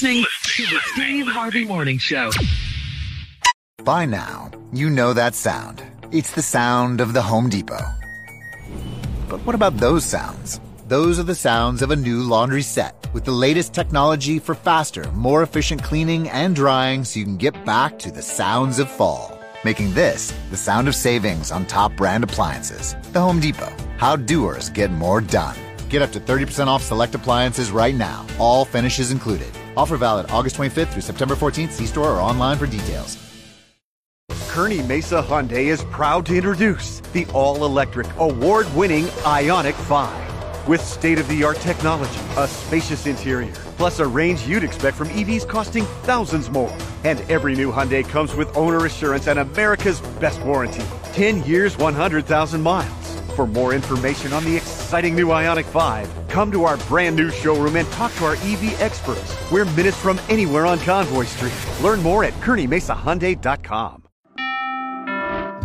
Listening to the Steve Harvey Morning Show. By now, you know that sound. It's the sound of the Home Depot. But what about those sounds? Those are the sounds of a new laundry set with the latest technology for faster, more efficient cleaning and drying so you can get back to the sounds of fall. Making this the sound of savings on top brand appliances. The Home Depot. How doers get more done. Get up to 30% off select appliances right now. All finishes included. Offer valid August 25th through September 14th. See store or online for details. Kearney Mesa Hyundai is proud to introduce the all electric, award winning Ioniq 5. With state of the art technology, a spacious interior, plus a range you'd expect from EVs costing thousands more. And every new Hyundai comes with owner assurance and America's best warranty 10 years, 100,000 miles. For more information on the exciting new Ioniq 5, come to our brand new showroom and talk to our EV experts. We're minutes from anywhere on Convoy Street. Learn more at KearneyMesaHyundai.com.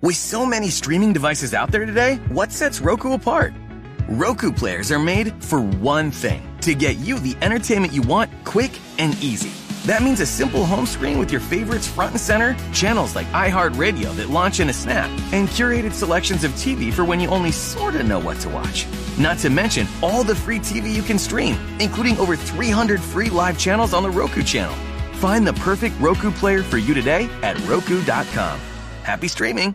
With so many streaming devices out there today, what sets Roku apart? Roku players are made for one thing to get you the entertainment you want quick and easy. That means a simple home screen with your favorites front and center, channels like iHeartRadio that launch in a snap, and curated selections of TV for when you only sort of know what to watch. Not to mention all the free TV you can stream, including over 300 free live channels on the Roku channel. Find the perfect Roku player for you today at Roku.com. Happy streaming!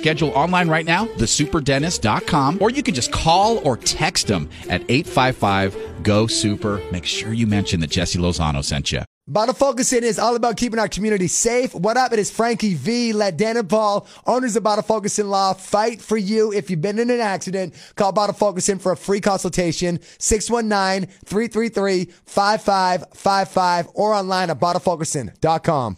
Schedule online right now, thesuperdentist.com, or you can just call or text them at 855 GO SUPER. Make sure you mention that Jesse Lozano sent you. Batta Fulkerson is all about keeping our community safe. What up? It is Frankie V. Let Dan and Paul, owners of Batta Fulkerson Law, fight for you. If you've been in an accident, call Batta Fulkerson for a free consultation. 619-333-5555 or online at battafulkerson.com.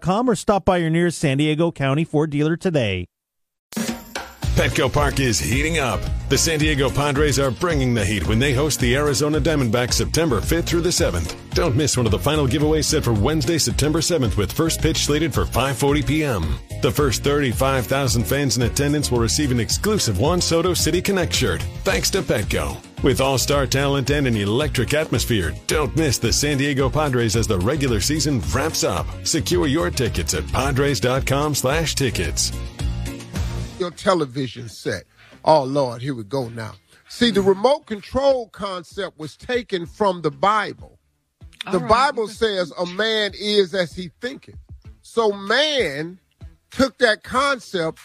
or stop by your nearest San Diego County Ford dealer today. Petco Park is heating up. The San Diego Padres are bringing the heat when they host the Arizona Diamondbacks September 5th through the 7th. Don't miss one of the final giveaways set for Wednesday, September 7th with first pitch slated for 5:40 p.m. The first 35,000 fans in attendance will receive an exclusive Juan Soto City Connect shirt thanks to Petco. With all-star talent and an electric atmosphere, don't miss the San Diego Padres as the regular season wraps up. Secure your tickets at padres.com/tickets your television set. Oh Lord, here we go now. See, the mm. remote control concept was taken from the Bible. The right. Bible says a man is as he thinketh. So man took that concept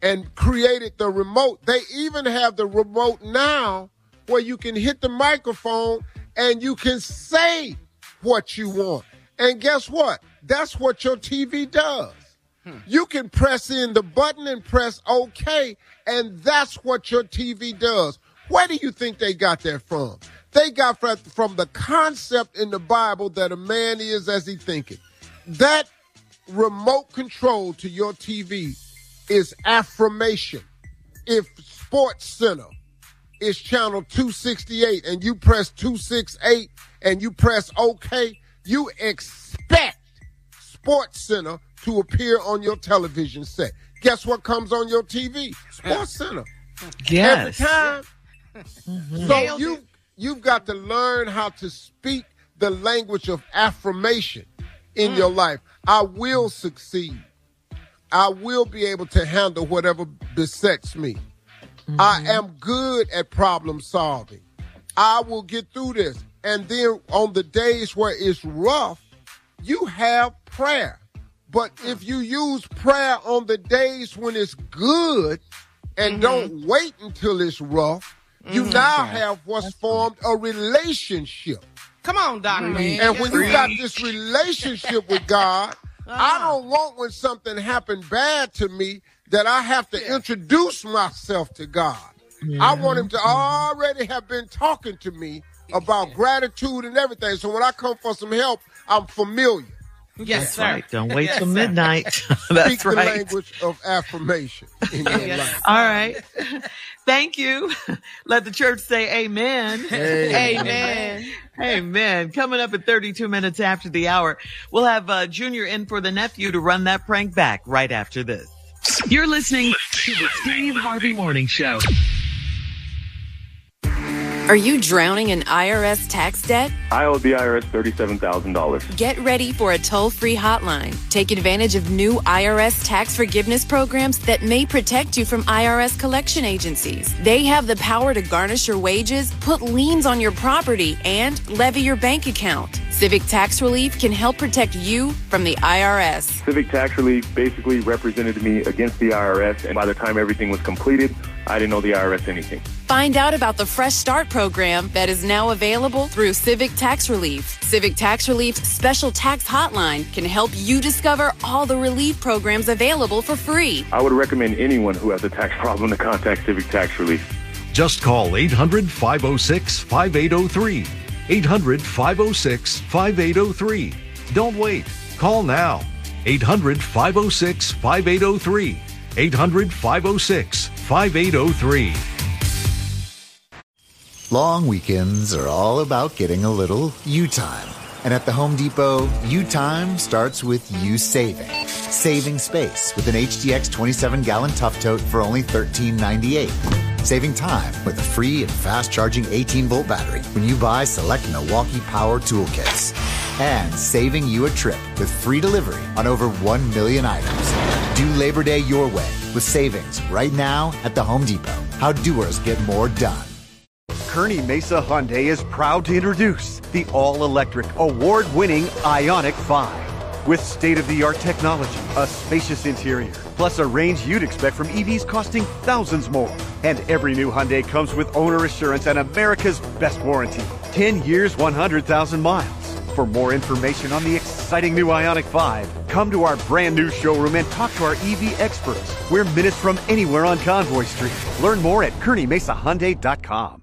and created the remote. They even have the remote now where you can hit the microphone and you can say what you want. And guess what? That's what your TV does. Hmm. You can press in the button and press OK, and that's what your TV does. Where do you think they got that from? They got from the concept in the Bible that a man is as he thinketh. That remote control to your TV is affirmation. If Sports Center is channel 268 and you press 268 and you press OK, you expect Sports Center to appear on your television set. Guess what comes on your TV? Sports Center. Yes. Every time. Mm-hmm. So you you've got to learn how to speak the language of affirmation in mm. your life. I will succeed. I will be able to handle whatever besets me. Mm-hmm. I am good at problem solving. I will get through this. And then on the days where it's rough, you have prayer. But if you use prayer on the days when it's good and mm-hmm. don't wait until it's rough, you mm-hmm. now have what's formed a relationship. Come on, Doctor mm-hmm. And when you got this relationship with God, uh-huh. I don't want when something happened bad to me that I have to yeah. introduce myself to God. I want him to already have been talking to me about gratitude and everything. So when I come for some help, I'm familiar. Yes, That's sir. right. Don't wait Yes, till sir. midnight. Speak That's the language of affirmation in your life. All right. Thank you. Let the church say amen. Amen. Amen. Coming up at 32 minutes after the hour, we'll have uh, Junior in for the nephew to run that prank back right after this. You're listening to the Steve Harvey Morning Show. Are you drowning in IRS tax debt? I owe the IRS $37,000. Get ready for a toll free hotline. Take advantage of new IRS tax forgiveness programs that may protect you from IRS collection agencies. They have the power to garnish your wages, put liens on your property, and levy your bank account. Civic Tax Relief can help protect you from the IRS. Civic Tax Relief basically represented me against the IRS, and by the time everything was completed, I didn't owe the IRS anything. Find out about the Fresh Start program that is now available through Civic Tax Relief. Civic Tax Relief's special tax hotline can help you discover all the relief programs available for free. I would recommend anyone who has a tax problem to contact Civic Tax Relief. Just call 800 506 5803. 800 506 5803. Don't wait. Call now. 800 506 5803. 800 506 5803. Long weekends are all about getting a little you time. And at the Home Depot, you time starts with you saving. Saving space with an HDX 27 gallon tough tote for only $13.98. Saving time with a free and fast charging 18 volt battery when you buy select Milwaukee Power Toolkits. And saving you a trip with free delivery on over 1 million items. Do Labor Day your way with savings right now at the Home Depot. How doers get more done. Kearney Mesa Hyundai is proud to introduce the all-electric, award-winning Ioniq 5. With state-of-the-art technology, a spacious interior, plus a range you'd expect from EVs costing thousands more. And every new Hyundai comes with owner assurance and America's best warranty. 10 years, 100,000 miles. For more information on the exciting new Ioniq 5, come to our brand new showroom and talk to our EV experts. We're minutes from anywhere on Convoy Street. Learn more at KearneyMesaHyundai.com.